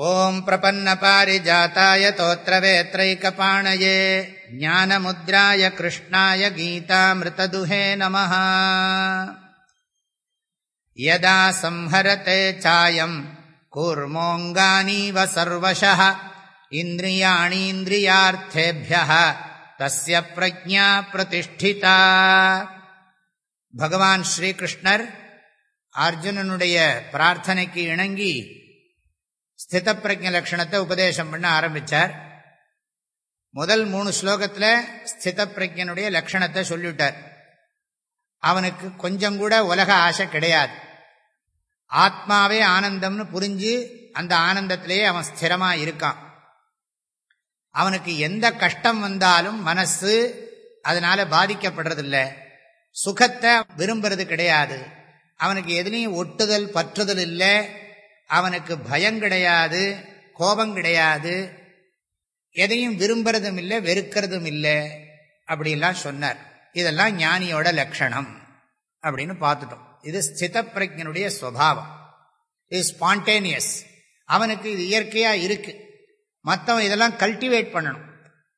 ॐ प्रपन्नपारिजाताय तोत्रवेत्रैकपाणये ज्ञानमुद्राय कृष्णाय गीतामृतदुहे नमः यदा संहरते चायम् कूर्मोऽङ्गानीव सर्वशः इन्द्रियाणीन्द्रियार्थेभ्यः तस्य प्रज्ञा प्रतिष्ठिता பகவான் ஸ்ரீகிருஷ்ணர் அர்ஜுனனுடைய பிரார்த்தனைக்கு இணங்கி ஸ்தித பிரஜ லட்சணத்தை உபதேசம் பண்ண ஆரம்பித்தார் முதல் மூணு ஸ்லோகத்தில் ஸ்தித பிரஜனுடைய லட்சணத்தை சொல்லிவிட்டார். அவனுக்கு கொஞ்சம் கூட உலக ஆசை கிடையாது. ஆத்மாவே ஆனந்தம்னு புரிஞ்சு அந்த ஆனந்தத்திலேயே அவன் ஸ்திரமாக இருக்கான். அவனுக்கு எந்த கஷ்டம் வந்தாலும் மனசு அதனால பாதிக்கப்படுறதில்லை. சுகத்தை விரும்புறது கிடையாது. அவனுக்கு எதுலேயும் ஒட்டுதல் பற்றுதல் இல்லை. அவனுக்கு பயம் கிடையாது கோபம் கிடையாது. எதையும் விரும்புறதும் இல்லை வெறுக்கிறதும் இல்லை. அப்படிலாம் சொன்னார். இதெல்லாம் ஞானியோட லட்சணம் அப்படின்னு பார்த்துட்டோம். இது ஸ்தித பிரஜனுடைய சுவாவம். இது ஸ்பான்டேனியஸ் அவனுக்கு இது இயற்கையாக இருக்கு. மற்றவன் இதெல்லாம் கல்டிவேட் பண்ணணும்.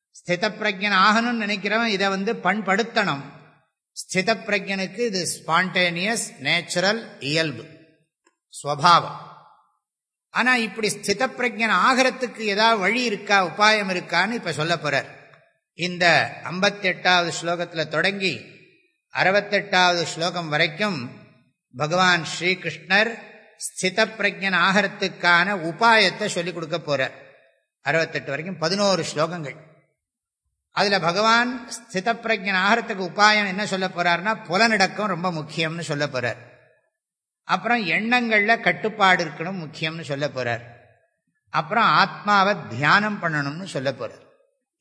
ஸ்தித பிரஜன் ஆகணும்னு நினைக்கிறவன் இதை வந்து பண்படுத்தணும். ஸ்தித பிரஜனுக்கு இது ஸ்பான்டேனியஸ் நேச்சுரல் இயல்பு. ஸ்வபாவம் ஆனா இப்படி ஸ்தித பிரஜன் ஆகிறதுக்கு ஏதாவது வழி இருக்கா உபாயம் இருக்கான்னு இப்ப சொல்ல போறார். இந்த ஐம்பத்தி எட்டாவது ஸ்லோகத்துல தொடங்கி அறுபத்தெட்டாவது ஸ்லோகம் வரைக்கும் பகவான் ஸ்ரீகிருஷ்ணர் ஸ்தித பிரஜன் ஆகிறதுக்கான உபாயத்தை சொல்லிக் கொடுக்க போறார். அறுபத்தெட்டு வரைக்கும் பதினோரு ஸ்லோகங்கள். அதுல பகவான் ஸ்தித பிரஜன் ஆகிறதுக்கு உபாயம் என்ன சொல்ல போறாருன்னா புலநடக்கம் ரொம்ப முக்கியம்னு சொல்ல போறார். அப்புறம் எண்ணங்களில் கட்டுப்பாடு இருக்கணும் முக்கியம்னு சொல்ல போகிறார் அப்புறம் ஆத்மாவை தியானம் பண்ணணும்னு சொல்ல போகிறார்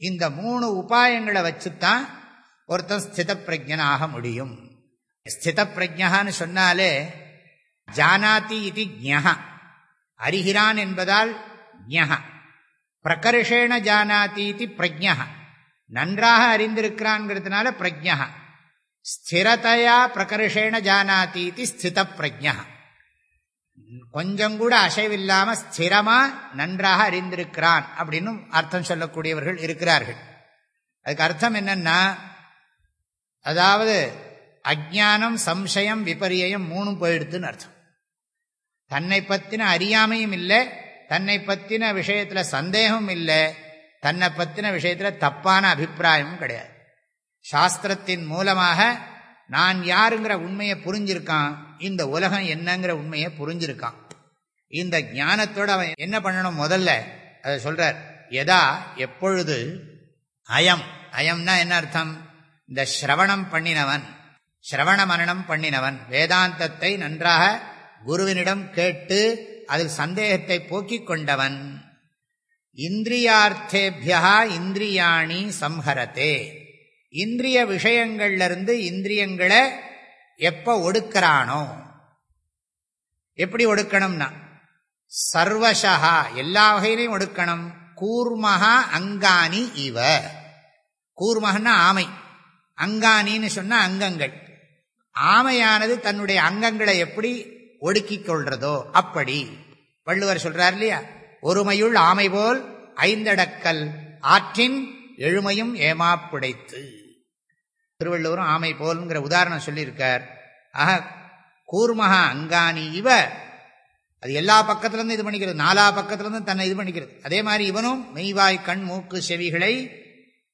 இந்த மூணு உபாயங்களை வச்சுத்தான் ஒருத்தன் ஸ்தித பிரஜனாக முடியும். ஸ்தித பிரஜகான்னு சொன்னாலே ஜானாதி இது ஜா அறிகிறான் என்பதால் ஜா பிரகர்ஷேண ஜானாதி இது பிரஜா நன்றாக அறிந்திருக்கிறான்ங்கிறதுனால பிரஜா ஸ்திரதையா பிரகர்ஷேண ஜானாதி ஸ்தித பிரஜா கொஞ்சம் கூட அசைவில்லாம ஸ்திரமா நன்றாக அறிந்திருக்கிறான் அப்படின்னு அர்த்தம் சொல்லக்கூடியவர்கள் இருக்கிறார்கள். அதுக்கு அர்த்தம் என்னன்னா அதாவது அஜானம் சம்சயம் விபரியம் மூணும் போயிடுத்துன்னு அர்த்தம். தன்னை பத்தின அறியாமையும் இல்லை தன்னை பத்தின விஷயத்துல சந்தேகமும் இல்லை தன்னை பத்தின விஷயத்துல தப்பான அபிப்பிராயமும் கிடையாது. சாஸ்திரத்தின் மூலமாக நான் யாருங்கிற உண்மையை புரிஞ்சிருக்கான் இந்த உலகம் என்னங்கிற உண்மையை புரிஞ்சிருக்கான். இந்த ஞானத்தோடு அவன் என்ன பண்ணணும் முதல்ல? அதை சொல்றார். எதா எப்பொழுது? அயம். அயம்னா என்ன அர்த்தம்? இந்த சிரவணம் பண்ணினவன். சிரவண மரணம் பண்ணினவன். வேதாந்தத்தை நன்றாக குருவினிடம் கேட்டு அதில் சந்தேகத்தை போக்கிக் கொண்டவன். இந்திரியார்த்தேபியா இந்திரியாணி சம்ஹரத்தே. இந்திரிய விஷயங்கள்லேருந்து இந்திரியங்களை எப்போ ஒடுக்கிறானோ? எப்படி ஒடுக்கணும்னா சர்வசா எல்லா வகையிலையும் ஒடுக்கணும். கூர்மகா அங்காணி இவ. கூர்மகன்னா ஆமை. அங்காணின்னு சொன்ன அங்கங்கள். ஆமையானது தன்னுடைய அங்கங்களை எப்படி ஒடுக்கிக் கொள்றதோ அப்படி. வள்ளுவர் சொல்றார் இல்லையா? ஒருமையுள் ஆமை போல் ஐந்தடக்கல் ஆற்றின் எழுமையும் ஏமாப்புடைத்து திருவள்ளுவரும் ஆமை போல்ங்கிற உதாரணம் சொல்லியிருக்கார். ஆக கூர்மகா அங்காணி இவ. அது எல்லா பக்கத்துலேருந்து இது பண்ணிக்கிறது நாலா பக்கத்துலேருந்து தன்னை இது பண்ணிக்கிறது. அதே மாதிரி இவனும் மெய்வாய் கண் மூக்கு செவிகளை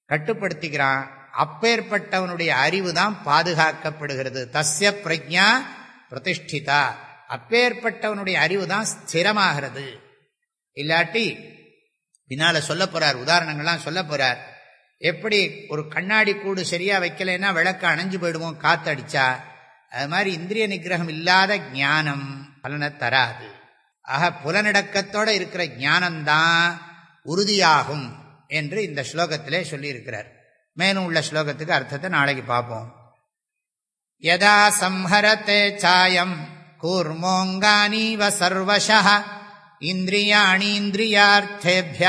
கட்டுப்படுத்திக்கிறான் அப்பேற்பட்டவனுடைய அறிவு தான் பாதுகாக்கப்படுகிறது. தஸ்ய பிரஜா பிரதிஷ்டிதா. அப்பேற்பட்டவனுடைய அறிவு தான் ஸ்திரமாகிறது. இல்லாட்டி பின்னால சொல்ல போறார் உதாரணங்கள்லாம் சொல்ல போறார். எப்படி ஒரு கண்ணாடி கூடு சரியா வைக்கலைன்னா விளக்க அணைஞ்சு போயிடுவோம் காத்தடிச்சா அது மாதிரி இந்திரிய நிகிரகம் இல்லாத ஞானம் பலனை தராது. ஆக புலநடக்கத்தோட இருக்கிற ஞானம்தான் உறுதியாகும் என்று இந்த ஸ்லோகத்திலே சொல்லியிருக்கிறார். மேலும் உள்ள ஸ்லோகத்துக்கு அர்த்தத்தை நாளைக்கு பார்ப்போம். யதா சம்ஹரத்தே சாயம் கூர்மோங்கானீவ சர்வச இந்திரியாணீந்திரியார்த்தேபிய